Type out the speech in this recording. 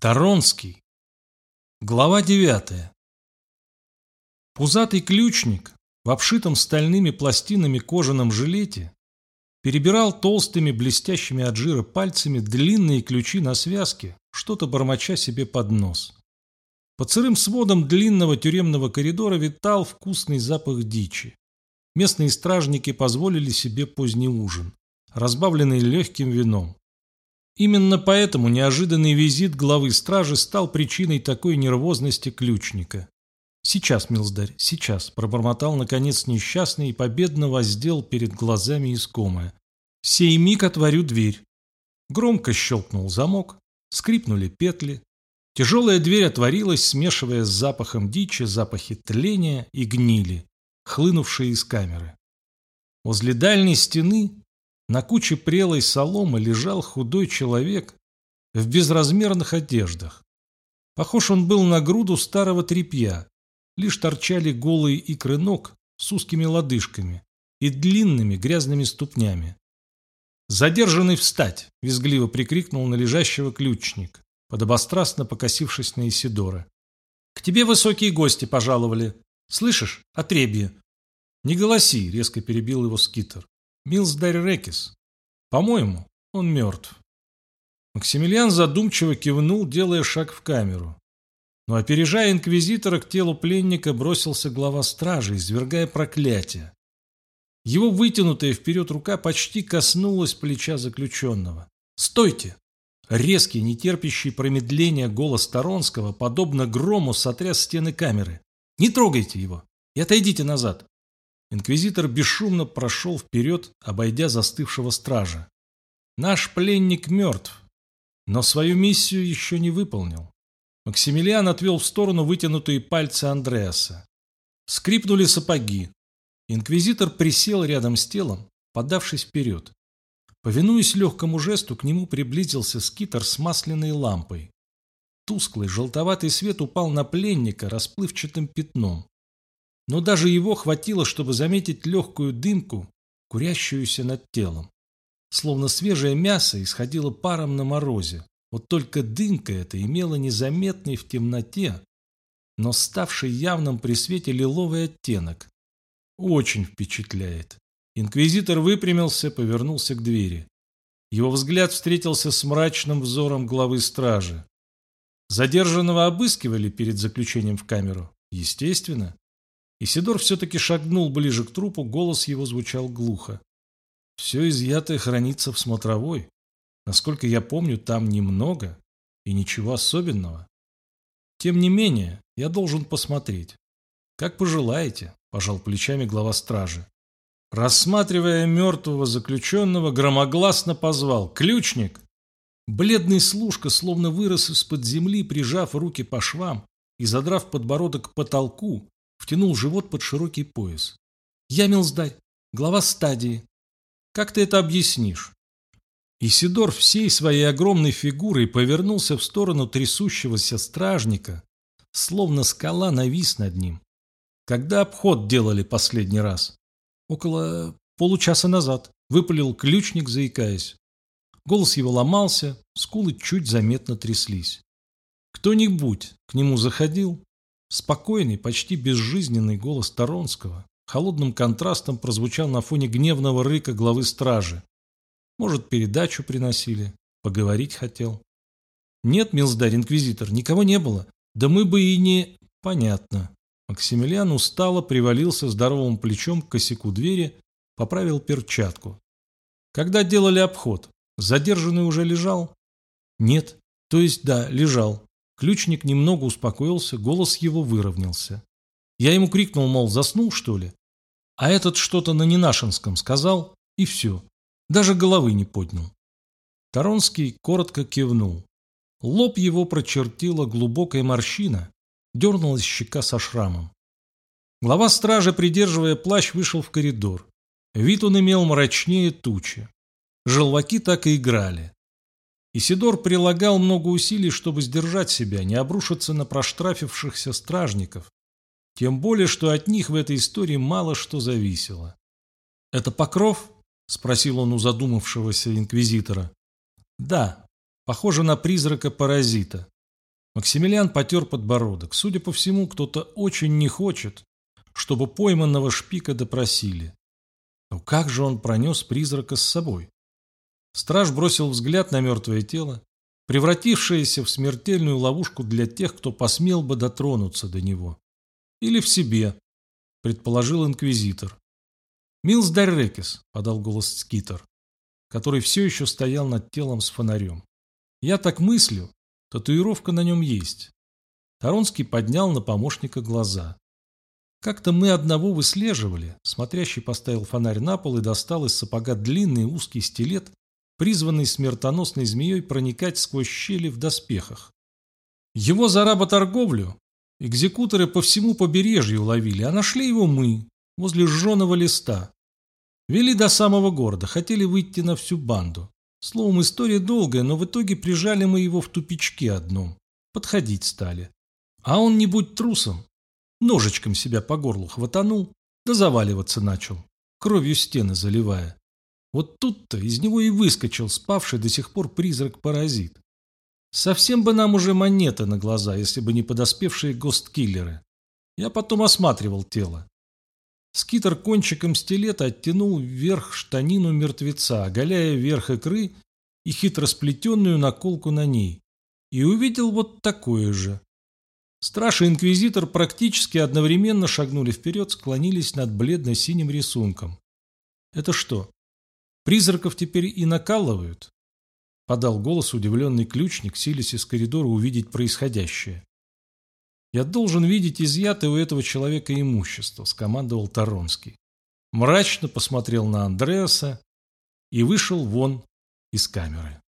Таронский. Глава девятая. Пузатый ключник в обшитом стальными пластинами кожаном жилете перебирал толстыми, блестящими от жира пальцами длинные ключи на связке, что-то бормоча себе под нос. Под сырым сводом длинного тюремного коридора витал вкусный запах дичи. Местные стражники позволили себе поздний ужин, разбавленный легким вином. Именно поэтому неожиданный визит главы стражи стал причиной такой нервозности ключника. «Сейчас, милздарь, сейчас», – пробормотал наконец несчастный и победно воздел перед глазами искомое. «Сей миг отворю дверь». Громко щелкнул замок, скрипнули петли. Тяжелая дверь отворилась, смешивая с запахом дичи запахи тления и гнили, хлынувшие из камеры. Возле дальней стены на куче прелой соломы лежал худой человек в безразмерных одеждах. Похож он был на груду старого тряпья, лишь торчали голые икры ног с узкими лодыжками и длинными грязными ступнями. «Задержанный встать!» – визгливо прикрикнул на лежащего ключник, подобострастно покосившись на Исидора. «К тебе высокие гости пожаловали. Слышишь, отребье!» «Не голоси!» – резко перебил его скитер. Милсдарь Рекис. По-моему, он мертв. Максимилиан задумчиво кивнул, делая шаг в камеру. Но, опережая инквизитора, к телу пленника бросился глава стражи, извергая проклятие. Его вытянутая вперед рука почти коснулась плеча заключенного. «Стойте!» Резкий, нетерпящий промедления голос Таронского, подобно грому, сотряс стены камеры. «Не трогайте его и отойдите назад!» Инквизитор бесшумно прошел вперед, обойдя застывшего стража. Наш пленник мертв, но свою миссию еще не выполнил. Максимилиан отвел в сторону вытянутые пальцы Андреаса. Скрипнули сапоги. Инквизитор присел рядом с телом, подавшись вперед. Повинуясь легкому жесту, к нему приблизился скитер с масляной лампой. Тусклый желтоватый свет упал на пленника расплывчатым пятном но даже его хватило, чтобы заметить легкую дымку, курящуюся над телом. Словно свежее мясо исходило паром на морозе. Вот только дымка эта имела незаметный в темноте, но ставший явным при свете лиловый оттенок. Очень впечатляет. Инквизитор выпрямился, повернулся к двери. Его взгляд встретился с мрачным взором главы стражи. Задержанного обыскивали перед заключением в камеру? Естественно. Исидор все-таки шагнул ближе к трупу, голос его звучал глухо. «Все изъятое хранится в смотровой. Насколько я помню, там немного и ничего особенного. Тем не менее, я должен посмотреть. Как пожелаете», – пожал плечами глава стражи. Рассматривая мертвого заключенного, громогласно позвал «Ключник!». Бледный служка словно вырос из-под земли, прижав руки по швам и задрав подбородок к потолку, втянул живот под широкий пояс. «Я милздарь, глава стадии. Как ты это объяснишь?» Исидор всей своей огромной фигурой повернулся в сторону трясущегося стражника, словно скала навис над ним. Когда обход делали последний раз? Около получаса назад, выпалил ключник, заикаясь. Голос его ломался, скулы чуть заметно тряслись. Кто-нибудь к нему заходил? Спокойный, почти безжизненный голос Таронского холодным контрастом прозвучал на фоне гневного рыка главы стражи. Может, передачу приносили, поговорить хотел. Нет, милздарь, инквизитор, никого не было. Да мы бы и не... Понятно. Максимилиан устало привалился здоровым плечом к косяку двери, поправил перчатку. Когда делали обход, задержанный уже лежал? Нет, то есть да, лежал. Ключник немного успокоился, голос его выровнялся. Я ему крикнул, мол, заснул, что ли? А этот что-то на ненашинском сказал, и все. Даже головы не поднял. Таронский коротко кивнул. Лоб его прочертила глубокая морщина, дернулась щека со шрамом. Глава стражи, придерживая плащ, вышел в коридор. Вид он имел мрачнее тучи. Желваки так и играли. Исидор прилагал много усилий, чтобы сдержать себя, не обрушиться на проштрафившихся стражников. Тем более, что от них в этой истории мало что зависело. «Это Покров?» – спросил он у задумавшегося инквизитора. «Да, похоже на призрака-паразита. Максимилиан потер подбородок. Судя по всему, кто-то очень не хочет, чтобы пойманного шпика допросили. Но как же он пронес призрака с собой? Страж бросил взгляд на мертвое тело, превратившееся в смертельную ловушку для тех, кто посмел бы дотронуться до него. Или в себе, предположил инквизитор. «Милс Даррекис», — подал голос Скитер, который все еще стоял над телом с фонарем. «Я так мыслю, Татуировка на нем есть. Таронский поднял на помощника глаза. Как-то мы одного выслеживали. Смотрящий поставил фонарь на пол и достал из сапога длинный узкий стилет, призванный смертоносной змеей проникать сквозь щели в доспехах. Его за работорговлю экзекуторы по всему побережью ловили, а нашли его мы, возле жженого листа. Вели до самого города, хотели выйти на всю банду. Словом, история долгая, но в итоге прижали мы его в тупичке одном. Подходить стали. А он, не будь трусом, ножичком себя по горлу хватанул, да заваливаться начал, кровью стены заливая. Вот тут-то из него и выскочил спавший до сих пор призрак-паразит. Совсем бы нам уже монеты на глаза, если бы не подоспевшие госткиллеры. Я потом осматривал тело. Скитер кончиком стилета оттянул вверх штанину мертвеца, оголяя верх икры и хитро сплетенную наколку на ней, и увидел вот такое же. Страж и инквизитор практически одновременно шагнули вперед, склонились над бледно-синим рисунком. «Это что, призраков теперь и накалывают?» Подал голос удивленный ключник, силясь из коридора увидеть происходящее. «Я должен видеть изъятое у этого человека имущество», – скомандовал Таронский. Мрачно посмотрел на Андреаса и вышел вон из камеры.